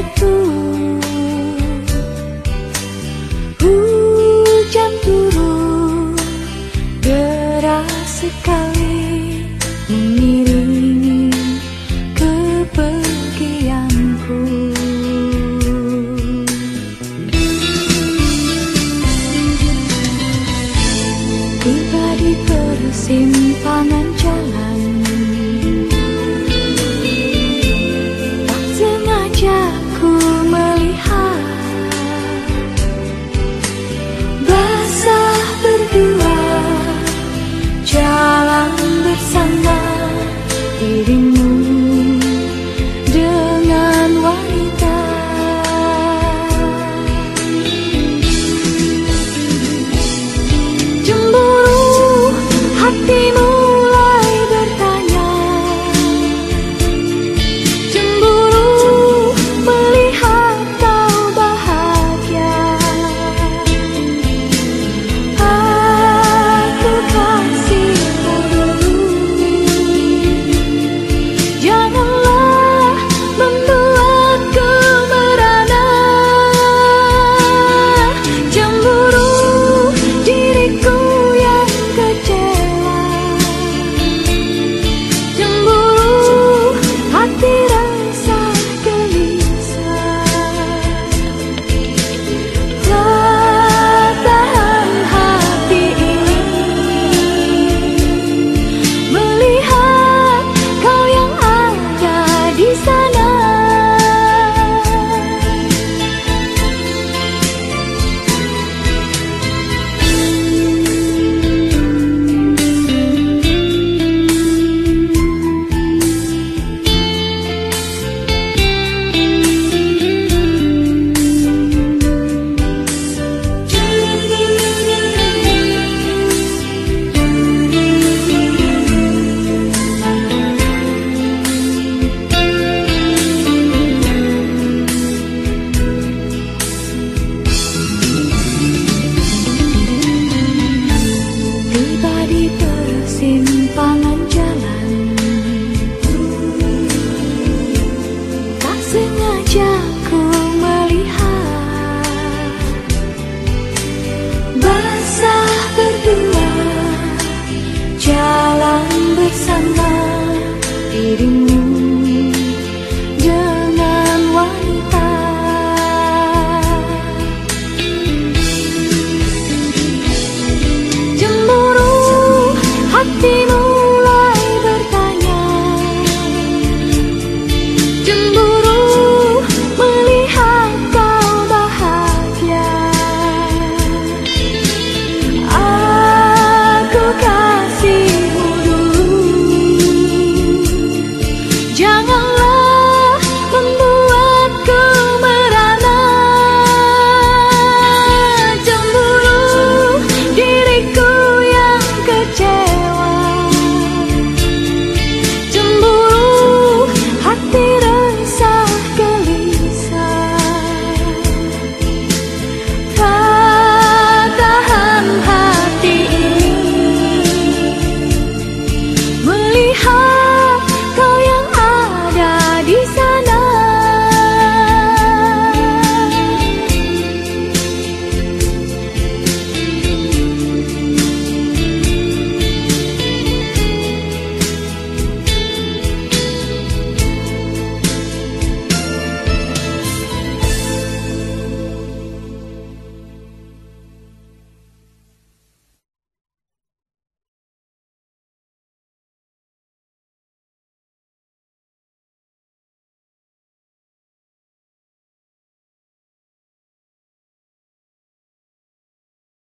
itu